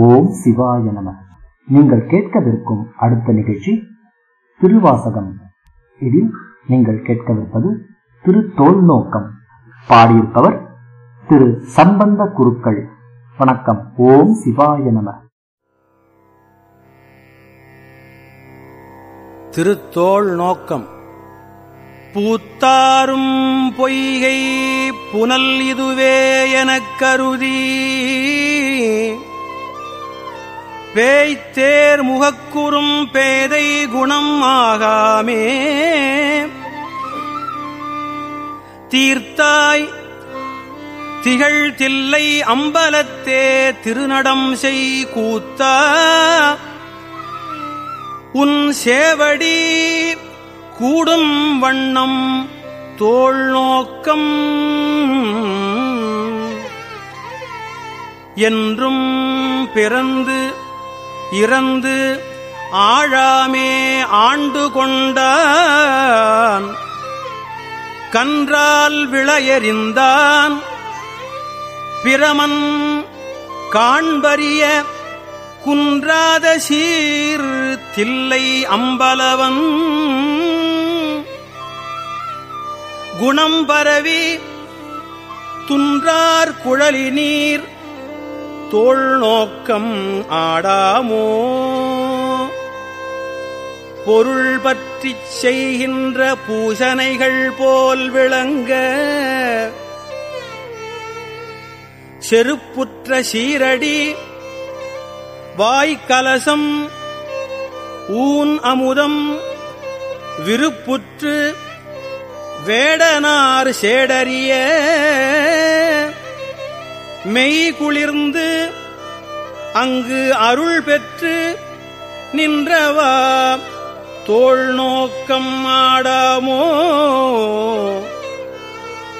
ஓம் சிவாய நம. நீங்கள் கேட்கவிருக்கும் அடுத்த நிகழ்ச்சி திருவாசகம். இதில் நீங்கள் கேட்கவிருப்பது திரு தோல் நோக்கம் பாடியிருப்பவர் திரு சம்பந்த குருக்கள். வணக்கம். ஓம் சிவாய நம. திருத்தோள் நோக்கம் பூத்தாரும் பொய்கை புனல் இதுவே எனக் கருதி. பேய்த்தேர் முகக்குறும் பேதை குணம் ஆகாமே. தீர்த்தாய் திகழ் தில்லை அம்பலத்தே திருநடம் செய் கூத்தா. உன் சேவடி கூடும் வண்ணம் தோல் நோக்கம். என்றும் பிறந்து இறந்து ஆழாமே ஆண்டு கொண்டான். கன்றால் விளையறிந்தான். பிரமன் காண்பறிய குன்றாத சீர் தில்லை அம்பலவன். குணம் பரவி துன்றார் குழலி நீர் தோள் நோக்கம் ஆடாமோ? பொருள் பற்றி செய்கின்ற பூசனைகள் போல் விளங்க செருப்புற்ற சீரடி வாய்க்கலசம் ஊன் அமுதம் விருப்புற்று வேடனார் சேடறிய மெய் குளிர்ந்து அங்கு அருள் பெற்று நின்றவா? தோள் நோக்கம் ஆடாமோ?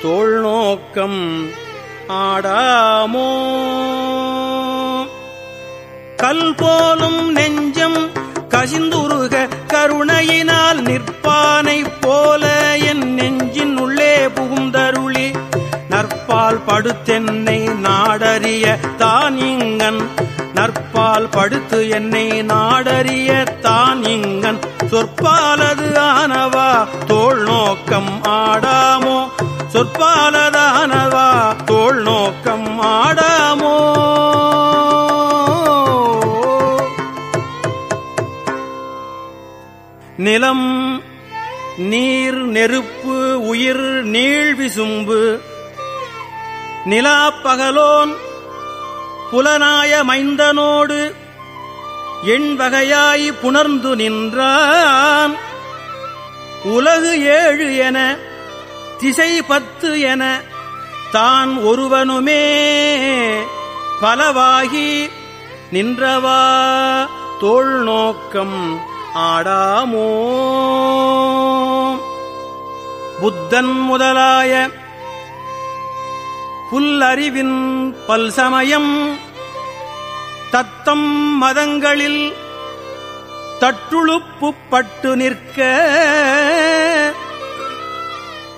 தோள் நோக்கம் ஆடாமோ? கல் போலும் நெஞ்சம் கசிந்துருக கருணையினால் நிற்பானைப் போல என் நெஞ்சின் உள்ள நாடறிய இங்கன். நற்பால் படுத்து என்னை நாடறிய தான் இங்கன். சொற்பாலது ஆனவா? தோள் நோக்கம் ஆடாமோ? சொற்பாலதானவா? தோள் நோக்கம் ஆடாமோ? நிலம் நீர் நெருப்பு உயிர் நீழ்விசும்பு நிலா பகலோன் புலனாய மைந்தனோடு எண்வகையாய் புணர்ந்து நின்றான். உலகு ஏழு என திசை பத்து என தான் ஒருவனுமே. பலவாகி நின்றவா தோல் நோக்கம் ஆடாமோ. புத்தன் முதலாய புல்லறிவின் பல்சமயம் தத்தம் மதங்களில் தட்டுழுப்புப்பட்டு நிற்க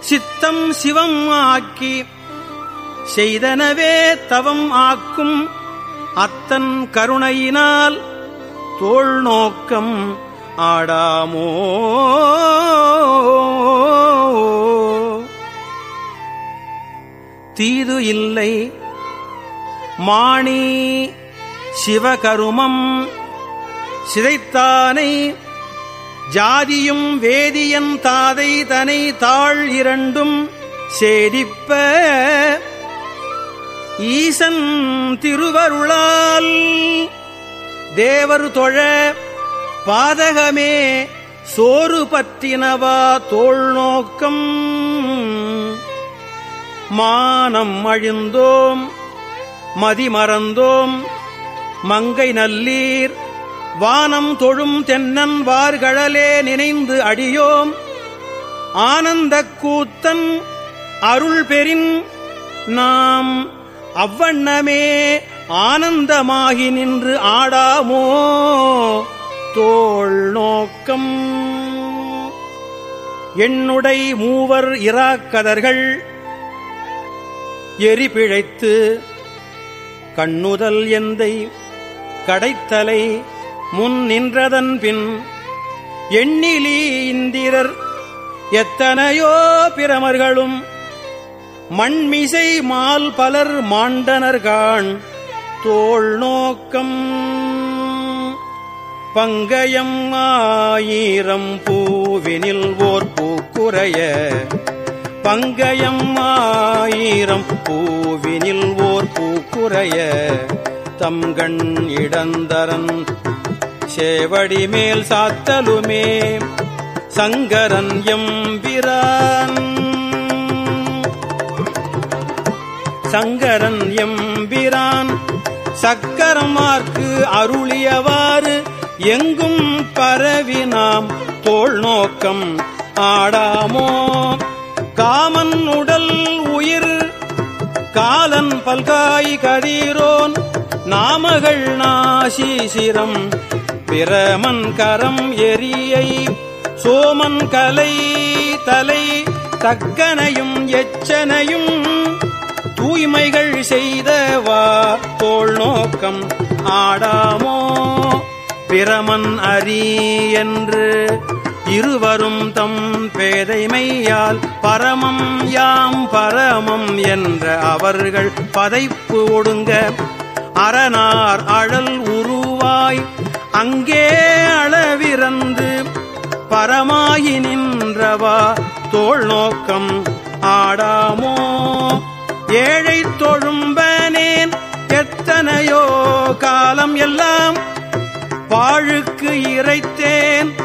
சித்தம் சிவம் ஆக்கி செய்தனவே தவம் ஆக்கும் அத்தன் கருணையினால் தோல் நோக்கம் ஆடாமோ? தீது இல்லை. மாணி சிவகருமம் சிதைத்தானை ஜாதியும் வேதியன் தாதை தனை தாழ் இரண்டும் சேதிப்ப ஈசன் திருவருளால் தேவர் தொழ பாதகமே சோறு பற்றினவா தோல் நோக்கம் மானம் அழிந்தோம் மதிமறந்தோம் மங்கை நல்லீர் வானம் தொழும் தென்னன் வார்களே நினைந்து அடியோம் ஆனந்தக் கூத்தன் அருள் பெறின் நாம் அவ்வண்ணமே ஆனந்தமாகி நின்று ஆடாமோ தோள் நோக்கம். என்னுடை மூவர் இராக்கதர்கள் எரி பிழைத்து கண்ணுதல் எந்தை கடைத்தலை முன் நின்றதன் பின் எண்ணிலி இந்திரர் எத்தனையோ பிரமர்களும் மண்மிசை மால் பலர் மாண்டனர்கான் தோல் நோக்கம் பங்கயம் ஆயிரம் பூவினில் ஓர் பூக்குறைய பங்கயம் ஆயிரம் பூவினில் ஓர் பூக்குறைய தம்கண் இடந்தரன். சேவடி மேல் சாத்தலுமே சங்கரன் எம்பிரான். சங்கரன் எம்பிரான் சக்கரமார்க்கு அருளியவாறு எங்கும் பரவி நாம் தோல் நோக்கம் ஆடாமோ காமன் உடல் உயிர் காலன் பல்காய் கதீரோன் நாமகள் நாசீசிரம் பிரமன் கரம் எரியை சோமன் கலை தலை தக்கனையும் எச்சனையும் தூய்மைகள் செய்தவா தோல் நோக்கம் ஆடாமோ? பிரமன் அரி என்று இருவரும் தம் பேதைமையால் பரமம் யாம் பரமம் என்ற அவர்கள் பதைப்பு ஒடுங்க. அரணார் அழல் உருவாய் அங்கே அளவிறந்து பரமாயி நின்றவா. தோள் நோக்கம் ஆடாமோ? ஏழை தொழும்பனேன் எத்தனையோ காலம் எல்லாம் பாழுக்கு இறைத்தேன்.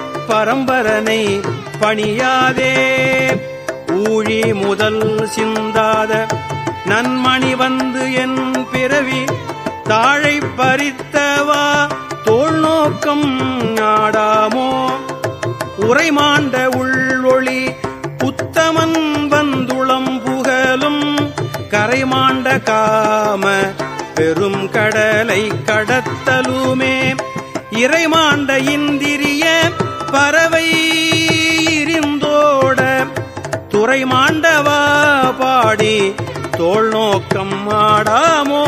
பரம்பரனை பணியாதே. ஊழி முதல் சிந்தாத நன்மணி வந்து என் பிறவி தாழை பறித்தவா? தோல் நோக்கம் நாடாமோ? உரைமாண்ட உள்ளொளி புத்தமன் வந்துளம் புகழும் கரைமாண்ட காம பெரும் கடலை கடத்தலுமே. இறைமாண்ட இந்திரி பறவை இருந்தோட துறை மாண்டவா பாடி தோல் நோக்கம் ஆடாமோ?